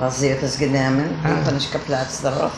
Was sie hat es genommen, Ah. ich habe darauf.